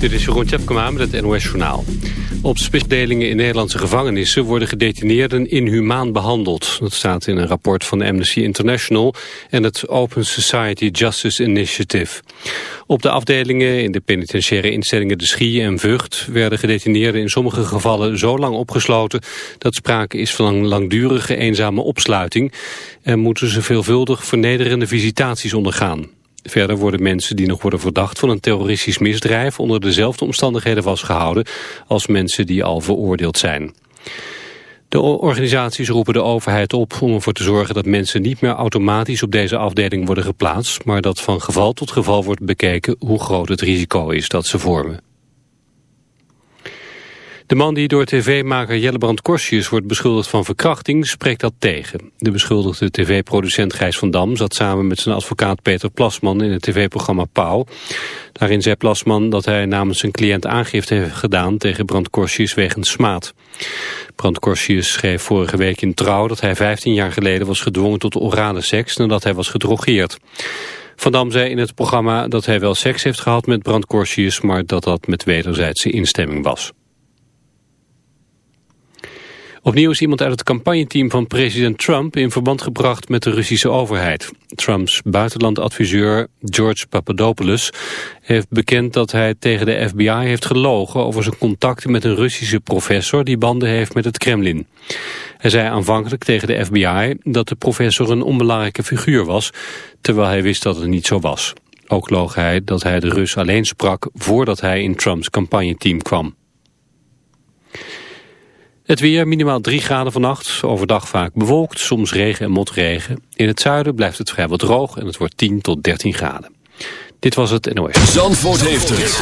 Dit is Jeroen Tjepkema met het NOS Journaal. Op specialdelingen in Nederlandse gevangenissen worden gedetineerden inhumaan behandeld. Dat staat in een rapport van Amnesty International en het Open Society Justice Initiative. Op de afdelingen in de penitentiaire instellingen De Schie en Vught werden gedetineerden in sommige gevallen zo lang opgesloten dat sprake is van een langdurige eenzame opsluiting en moeten ze veelvuldig vernederende visitaties ondergaan. Verder worden mensen die nog worden verdacht van een terroristisch misdrijf onder dezelfde omstandigheden vastgehouden als mensen die al veroordeeld zijn. De organisaties roepen de overheid op om ervoor te zorgen dat mensen niet meer automatisch op deze afdeling worden geplaatst, maar dat van geval tot geval wordt bekeken hoe groot het risico is dat ze vormen. De man die door tv-maker Jellebrand Korsius wordt beschuldigd van verkrachting spreekt dat tegen. De beschuldigde tv-producent Gijs van Dam zat samen met zijn advocaat Peter Plasman in het tv-programma Pauw. Daarin zei Plasman dat hij namens zijn cliënt aangifte heeft gedaan tegen Brand Korsius wegens smaad. Brand Korsius schreef vorige week in Trouw dat hij 15 jaar geleden was gedwongen tot orale seks nadat hij was gedrogeerd. Van Dam zei in het programma dat hij wel seks heeft gehad met Brand Korsius, maar dat dat met wederzijdse instemming was. Opnieuw is iemand uit het campagneteam van president Trump in verband gebracht met de Russische overheid. Trumps buitenlandadviseur George Papadopoulos heeft bekend dat hij tegen de FBI heeft gelogen over zijn contacten met een Russische professor die banden heeft met het Kremlin. Hij zei aanvankelijk tegen de FBI dat de professor een onbelangrijke figuur was, terwijl hij wist dat het niet zo was. Ook loog hij dat hij de Rus alleen sprak voordat hij in Trumps campagneteam kwam. Het weer minimaal 3 graden vannacht. Overdag vaak bewolkt, soms regen en motregen. In het zuiden blijft het vrijwel droog en het wordt 10 tot 13 graden. Dit was het NOS. Zandvoort heeft het.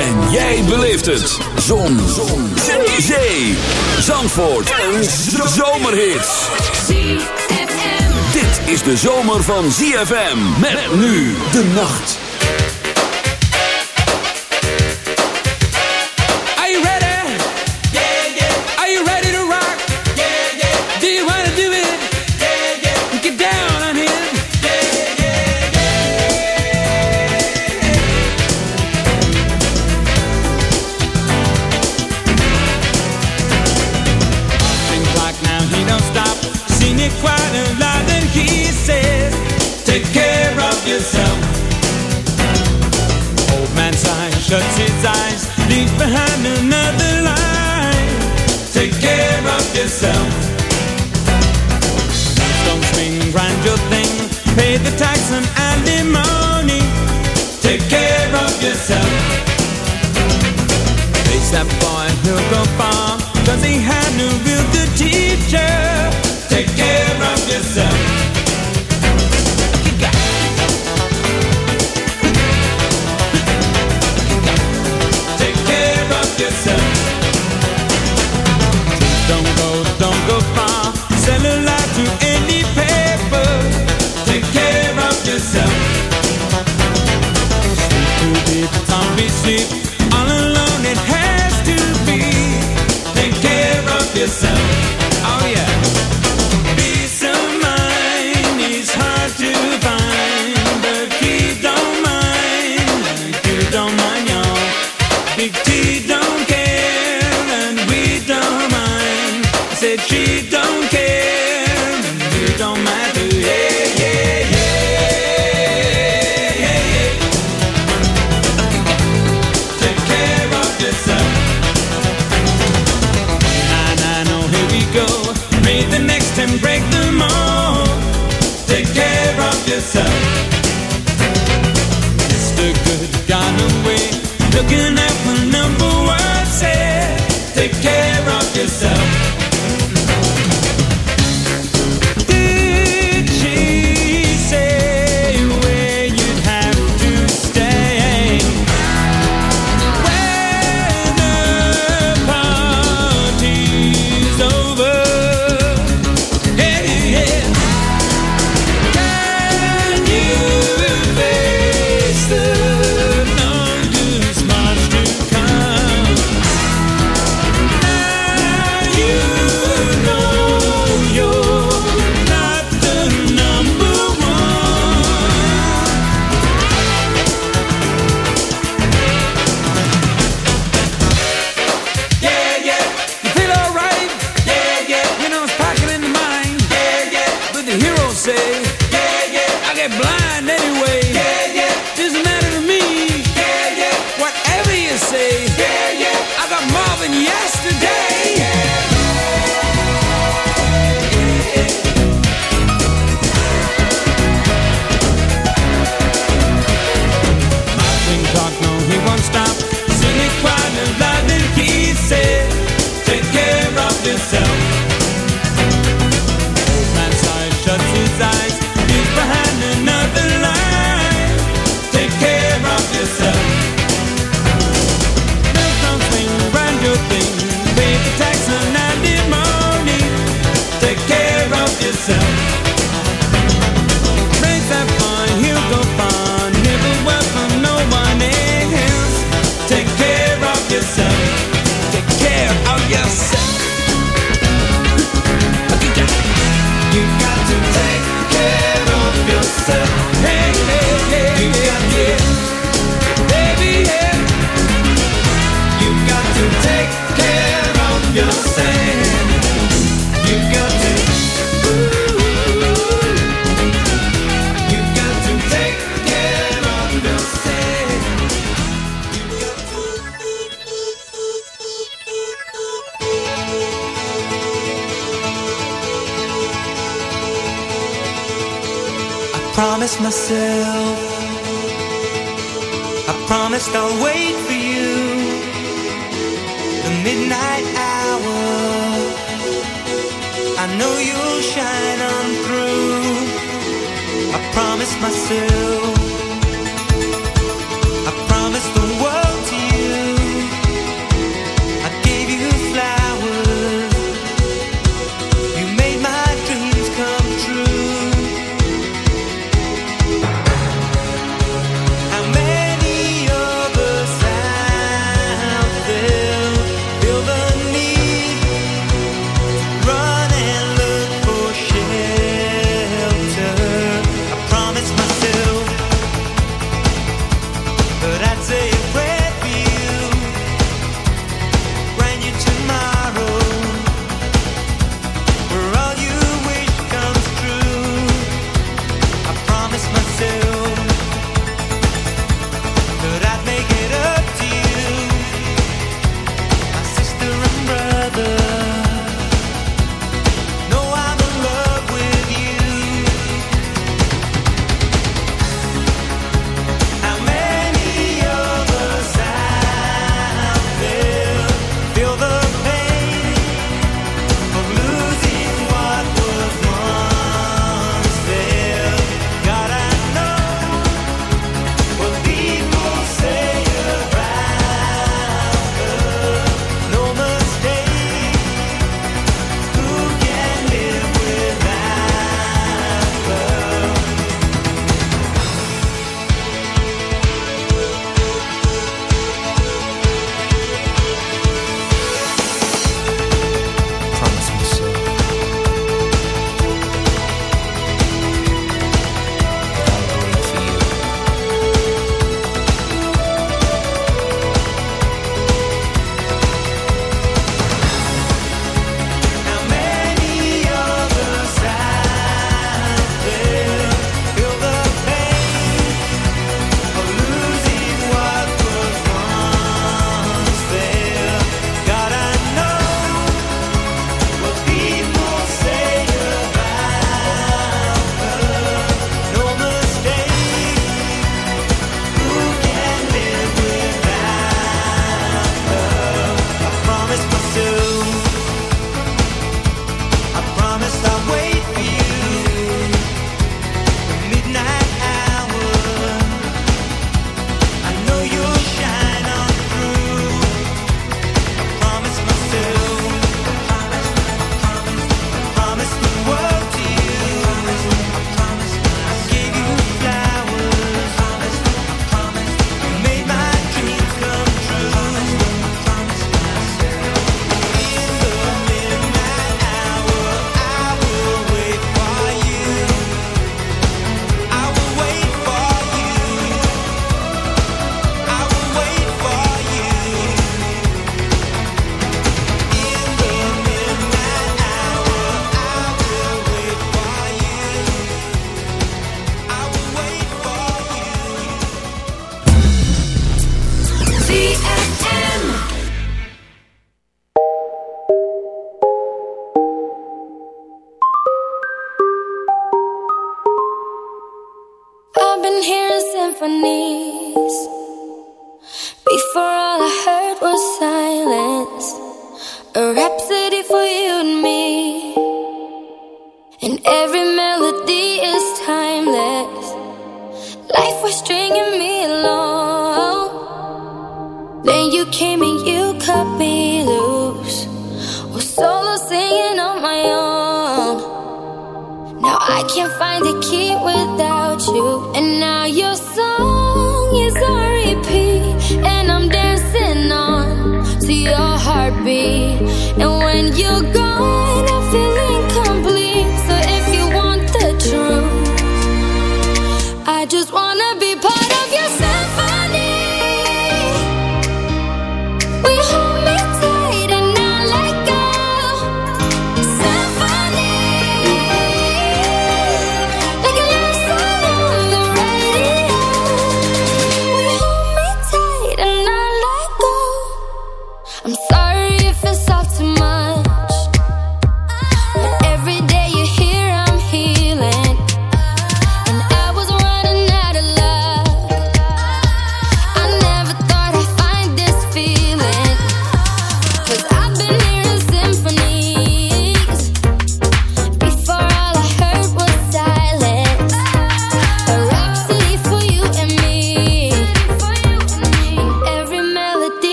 En jij beleeft het. Zon. Zon. Zee. Zee. Zandvoort. Een. Dit is de zomer van ZFM. Met nu de nacht. Behind another line. Take care of yourself. Don't swing, grind your thing, pay the tax and alimony. Take care of yourself. Face that boy, he'll go far, cause he had no real good teacher. Take care of yourself. deep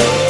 Thank you.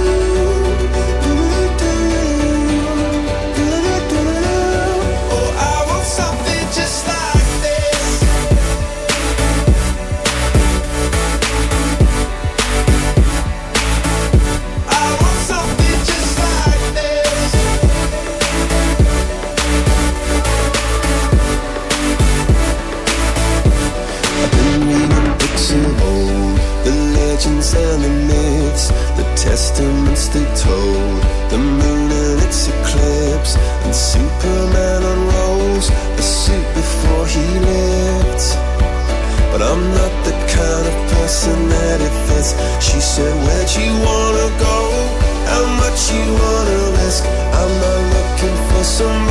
somebody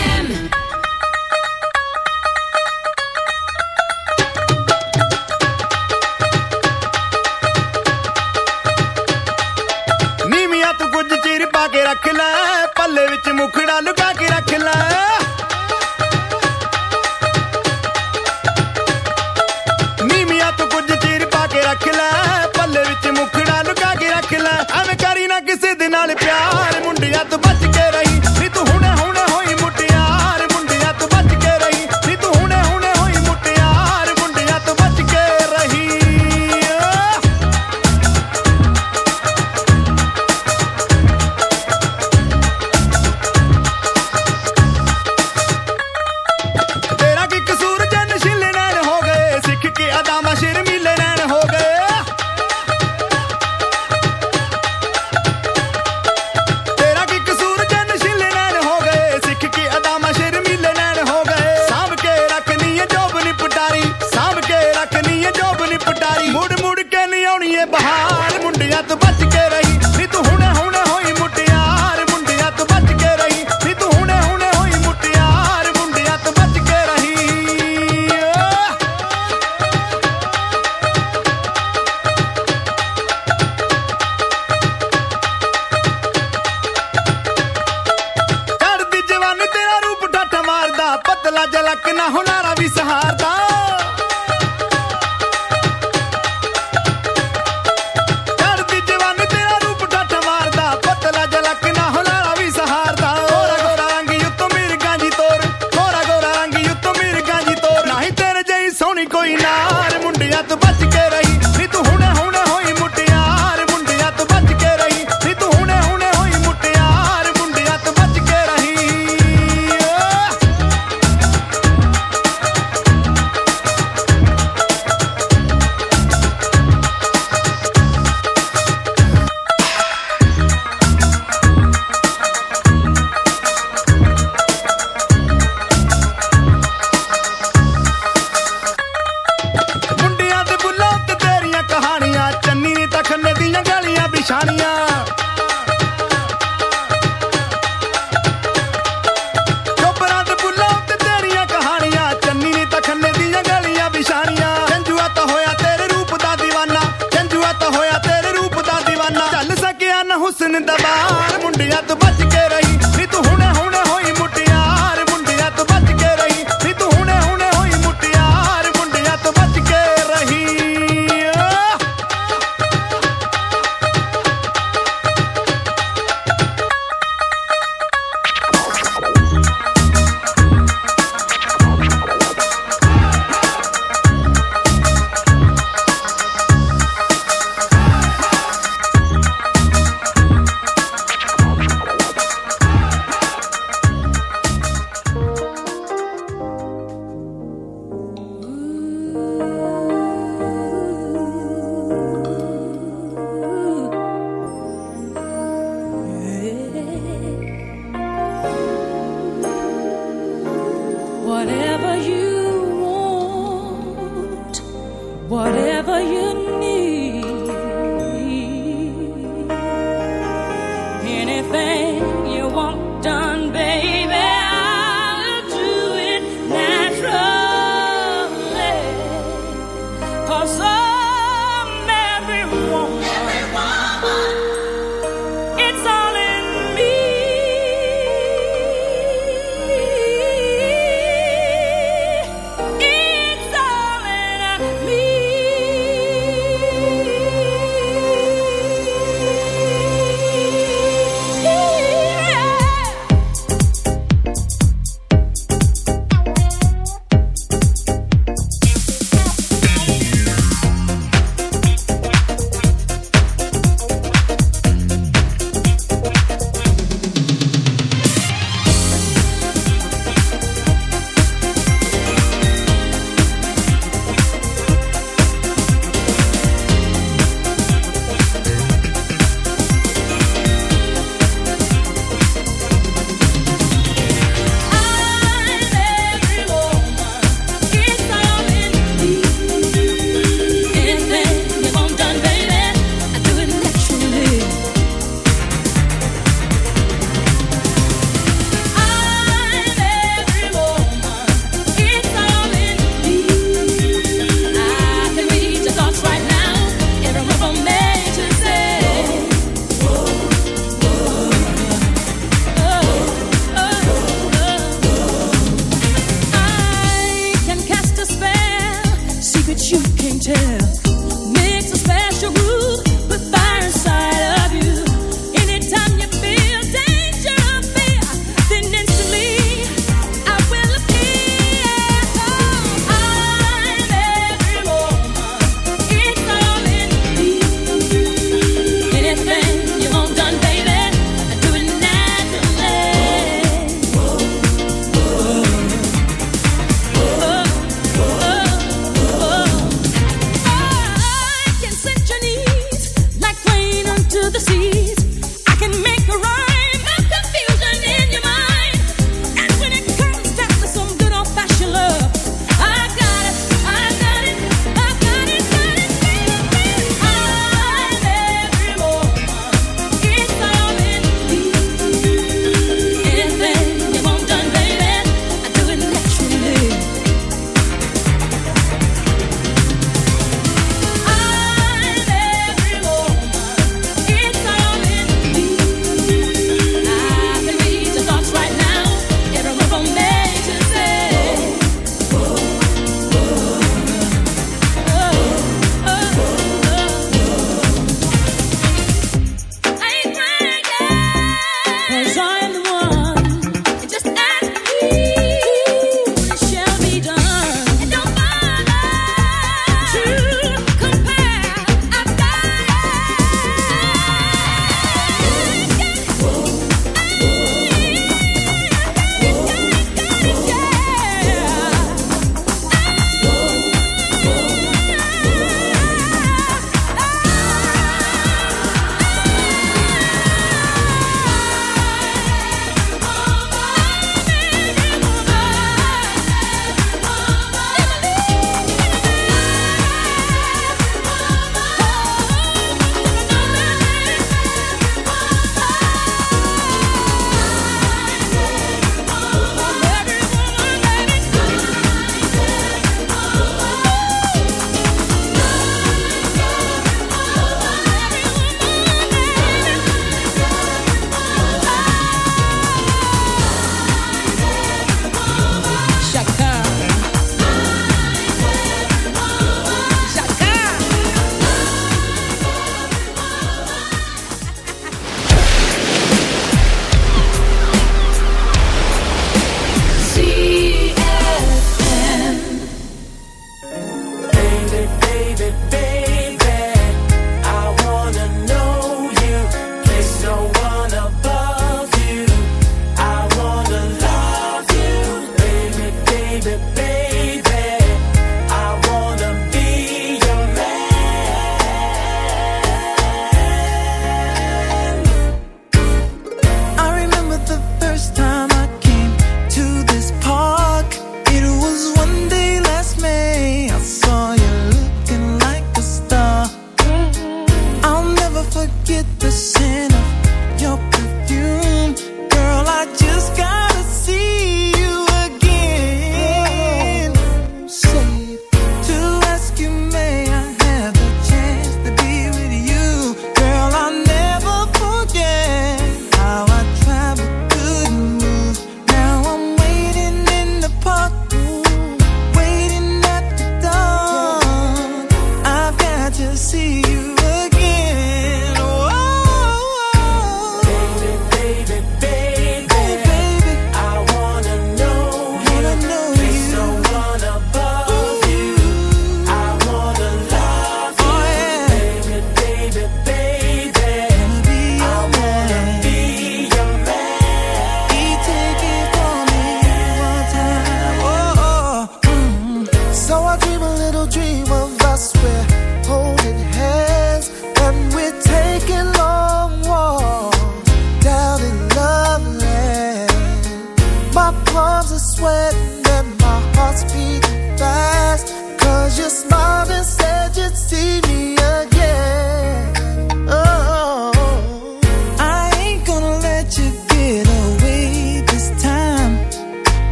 पतला जलक ना होना रवि सहारदा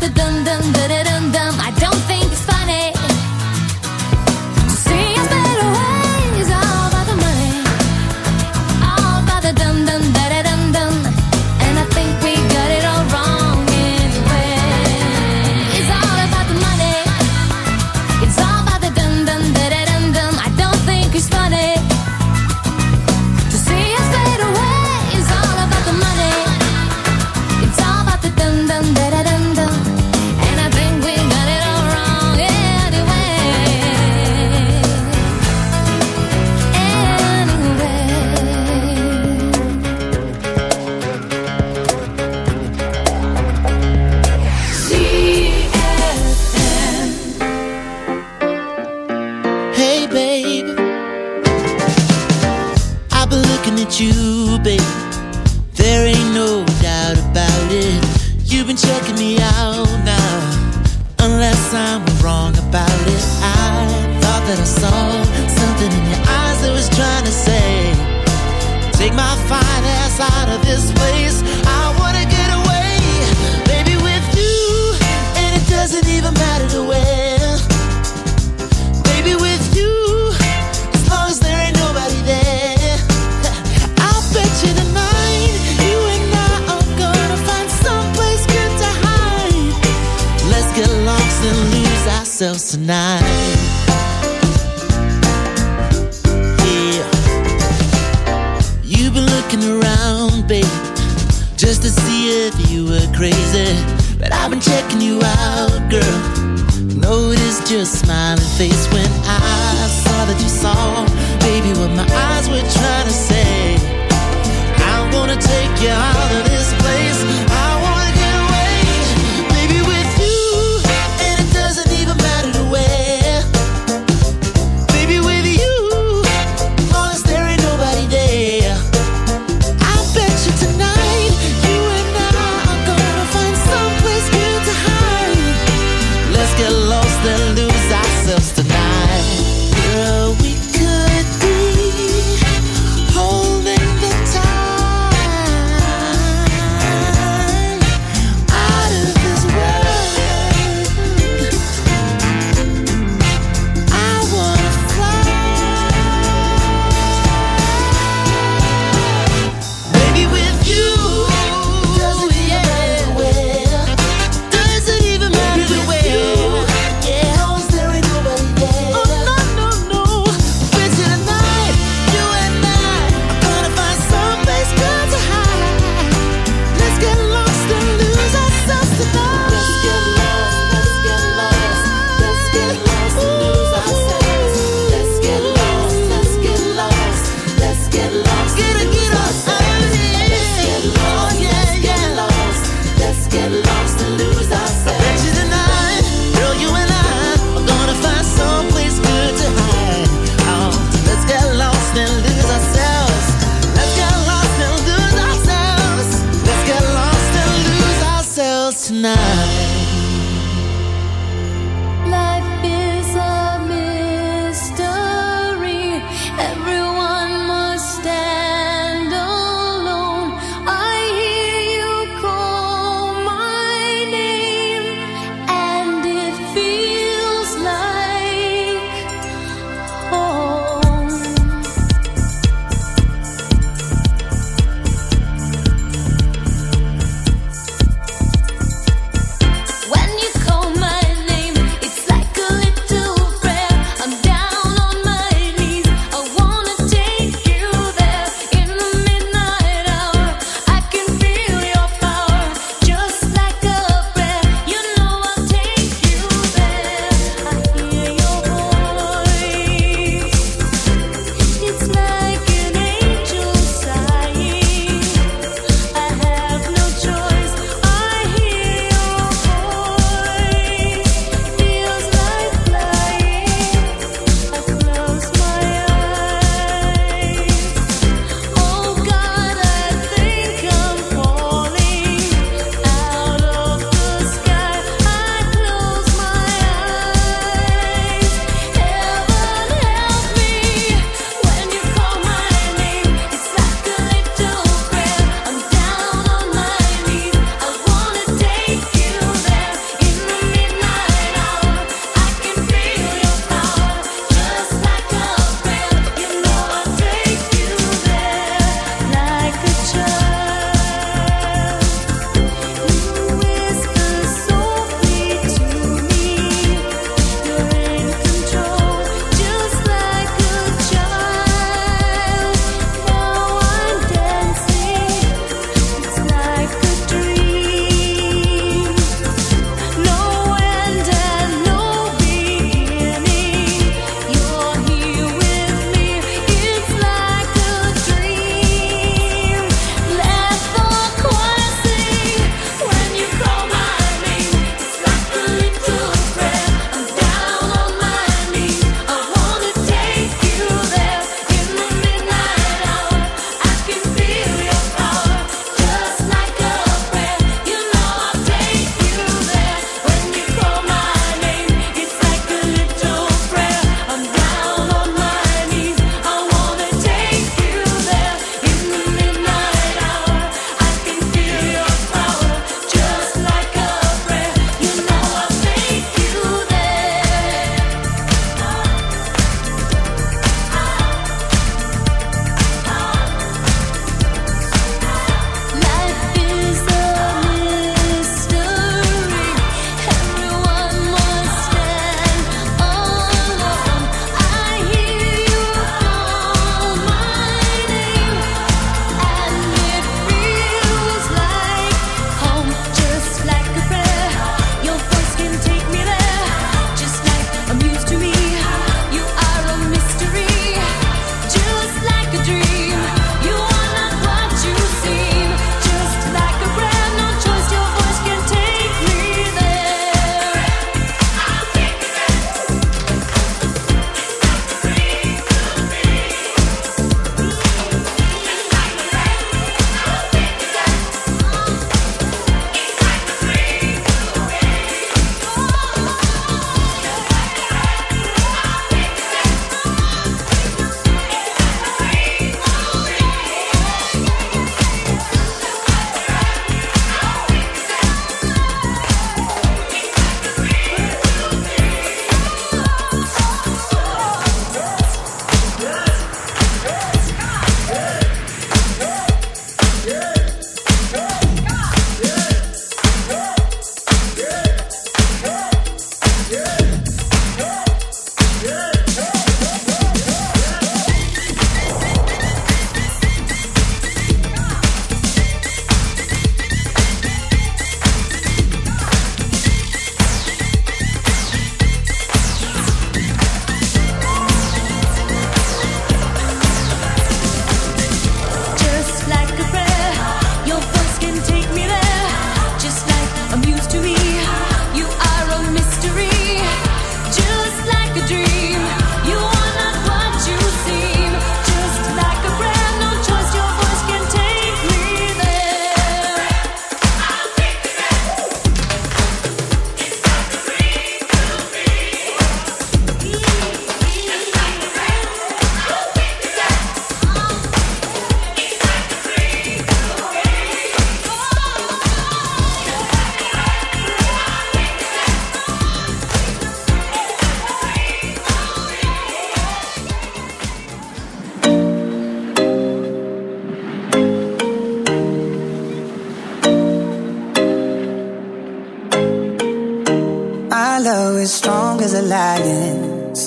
the dun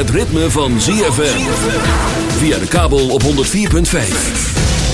het ritme van ZFM. Via de kabel op 104.5.